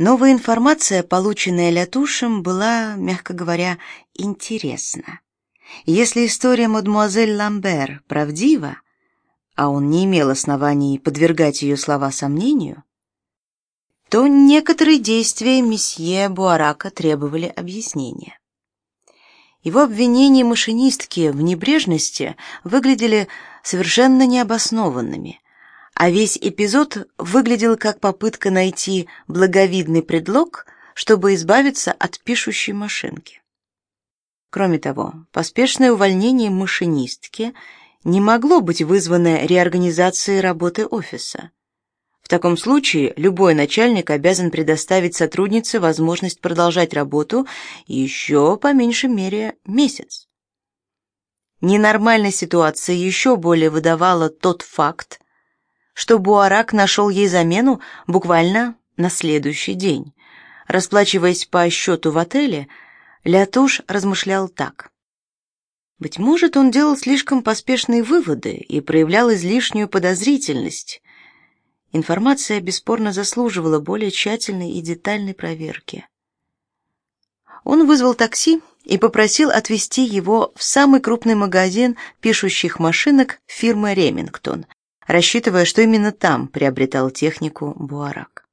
Новая информация, полученная Лятушем, была, мягко говоря, интересна. Если история мадемуазель Ламбер правдива, а он не имел оснований подвергать ее слова сомнению, то некоторые действия месье Буарака требовали объяснения. Его обвинения машинистки в небрежности выглядели совершенно необоснованными, а весь эпизод выглядел как попытка найти благовидный предлог, чтобы избавиться от пишущей машинки. Кроме того, поспешное увольнение машинистки не могло быть вызвано реорганизацией работы офиса. В таком случае любой начальник обязан предоставить сотруднице возможность продолжать работу еще по меньшей мере месяц. Ненормальная ситуация еще более выдавала тот факт, что Буарак нашел ей замену буквально на следующий день. Расплачиваясь по счету в отеле, Лятуш размышлял так. Быть может, он делал слишком поспешные выводы и проявлял излишнюю подозрительность. Информация бесспорно заслуживала более тщательной и детальной проверки. Он вызвал такси и попросил отвезти его в самый крупный магазин пишущих машинок фирмы Ремингтон, рассчитывая, что именно там приобретал технику Буарак.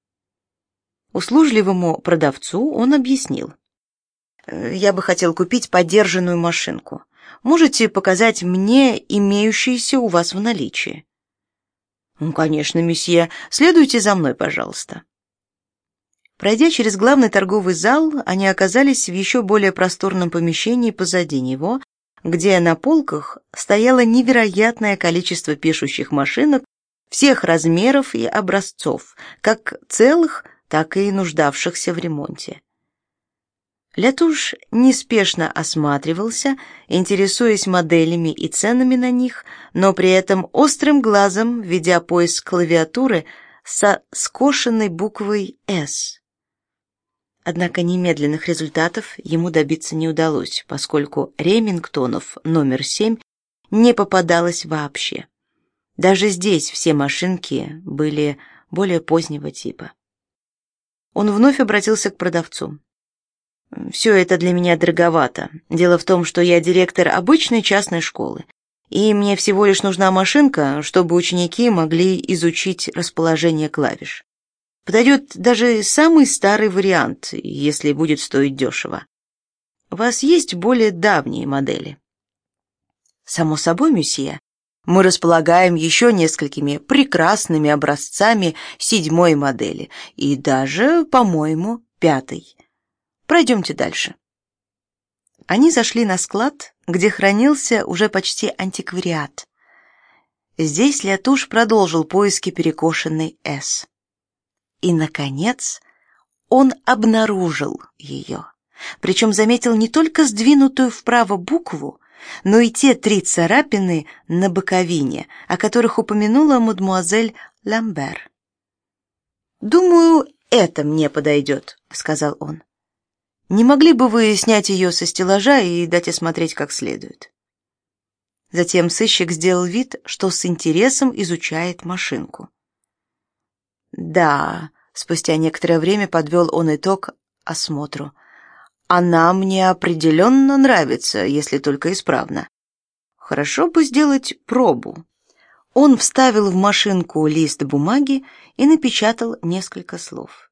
Услужливому продавцу он объяснил: я бы хотел купить подержанную машинку. Можете показать мне имеющиеся у вас в наличии? Ну, конечно, месье. Следуйте за мной, пожалуйста. Пройдя через главный торговый зал, они оказались в еще более просторном помещении позади него, где на полках стояло невероятное количество пишущих машинок всех размеров и образцов, как целых, так и нуждавшихся в ремонте. Лятуш неспешно осматривался, интересуясь моделями и ценами на них, но при этом острым глазом ведя поиск клавиатуры со скошенной буквой «С». Однако немедленных результатов ему добиться не удалось, поскольку Ремингтонов номер 7 не попадалось вообще. Даже здесь все машинки были более позднего типа. Он вновь обратился к продавцу. Все это для меня дороговато. Дело в том, что я директор обычной частной школы, и мне всего лишь нужна машинка, чтобы ученики могли изучить расположение клавиш. Подойдет даже самый старый вариант, если будет стоить дешево. У вас есть более давние модели? Само собой, месье. Мы располагаем еще несколькими прекрасными образцами седьмой модели и даже, по-моему, пятой. Пройдемте дальше. Они зашли на склад, где хранился уже почти антиквариат. Здесь Лятуш продолжил поиски перекошенной «С». И, наконец, он обнаружил ее. Причем заметил не только сдвинутую вправо букву, но и те три царапины на боковине, о которых упомянула мадемуазель Ламбер. «Думаю, это мне подойдет», — сказал он. Не могли бы вы снять ее со стеллажа и дать осмотреть как следует? Затем сыщик сделал вид, что с интересом изучает машинку. Да, спустя некоторое время подвел он итог осмотру. Она мне определенно нравится, если только исправна. Хорошо бы сделать пробу. Он вставил в машинку лист бумаги и напечатал несколько слов.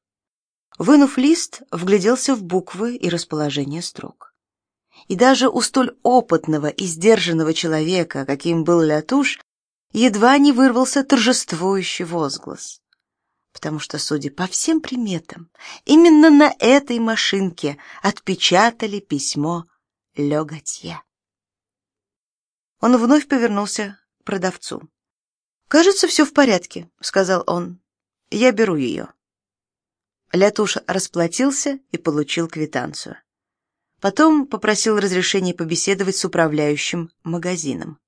Вынув лист, вгляделся в буквы и расположение строк. И даже у столь опытного и сдержанного человека, каким был Лятуш, едва не вырвался торжествующий возглас. Потому что, судя по всем приметам, именно на этой машинке отпечатали письмо Леготье. Он вновь повернулся к продавцу. «Кажется, все в порядке», — сказал он. «Я беру ее». Лятуш расплатился и получил квитанцию. Потом попросил разрешения побеседовать с управляющим магазином.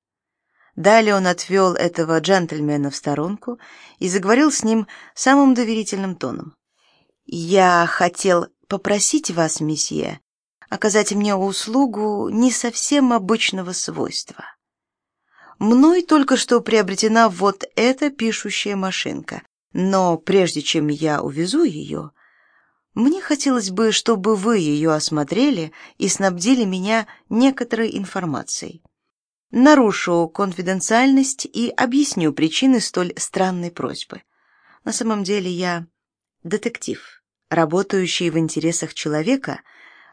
Далее он отвел этого джентльмена в сторонку и заговорил с ним самым доверительным тоном. «Я хотел попросить вас, месье, оказать мне услугу не совсем обычного свойства. Мной только что приобретена вот эта пишущая машинка, но прежде чем я увезу ее, Мне хотелось бы, чтобы вы ее осмотрели и снабдили меня некоторой информацией. Нарушу конфиденциальность и объясню причины столь странной просьбы. На самом деле я детектив, работающий в интересах человека,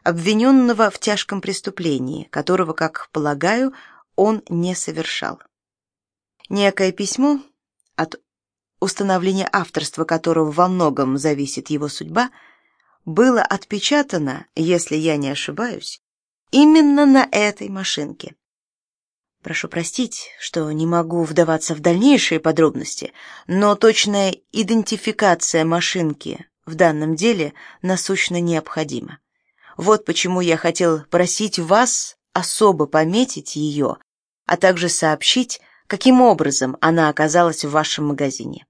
обвиненного в тяжком преступлении, которого, как полагаю, он не совершал. Некое письмо, от установления авторства которого во многом зависит его судьба, было отпечатано, если я не ошибаюсь, именно на этой машинке. Прошу простить, что не могу вдаваться в дальнейшие подробности, но точная идентификация машинки в данном деле насущно необходима. Вот почему я хотел просить вас особо пометить ее, а также сообщить, каким образом она оказалась в вашем магазине.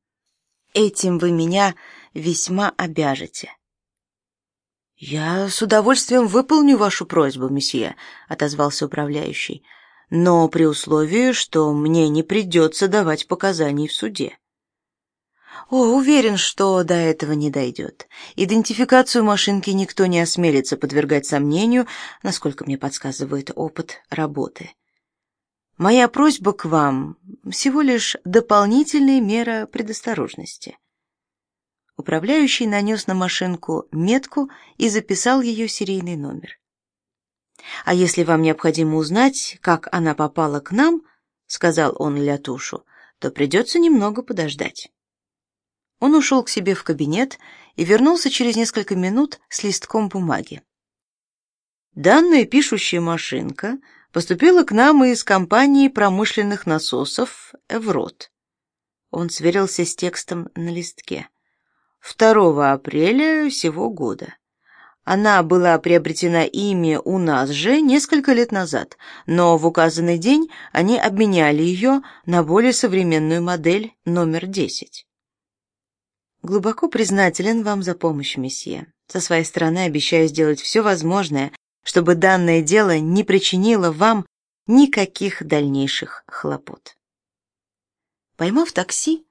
Этим вы меня весьма обяжете. Я с удовольствием выполню вашу просьбу, месье, отозвался управляющий но при условии, что мне не придется давать показаний в суде. О, уверен, что до этого не дойдет. Идентификацию машинки никто не осмелится подвергать сомнению, насколько мне подсказывает опыт работы. Моя просьба к вам всего лишь дополнительная мера предосторожности. Управляющий нанес на машинку метку и записал ее серийный номер. А если вам необходимо узнать, как она попала к нам, сказал он Лятушу, то придется немного подождать. Он ушел к себе в кабинет и вернулся через несколько минут с листком бумаги. Данная пишущая машинка поступила к нам из компании промышленных насосов Эврот. Он сверился с текстом на листке. 2 апреля сего года. Она была приобретена ими у нас же несколько лет назад, но в указанный день они обменяли ее на более современную модель номер 10. Глубоко признателен вам за помощь, месье. Со своей стороны обещаю сделать все возможное, чтобы данное дело не причинило вам никаких дальнейших хлопот. Поймав такси,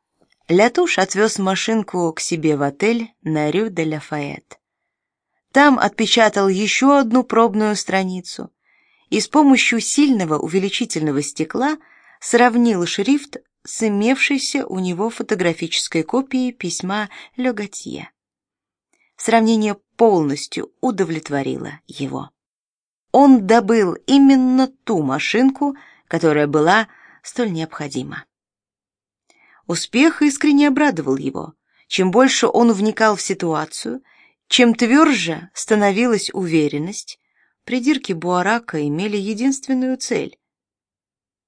Лятуш отвез машинку к себе в отель на Рю де Лафайет. Там отпечатал еще одну пробную страницу и с помощью сильного увеличительного стекла сравнил шрифт с имевшейся у него фотографической копией письма Леготье. Сравнение полностью удовлетворило его. Он добыл именно ту машинку, которая была столь необходима. Успех искренне обрадовал его. Чем больше он вникал в ситуацию, чем тверже становилась уверенность, придирки Буарака имели единственную цель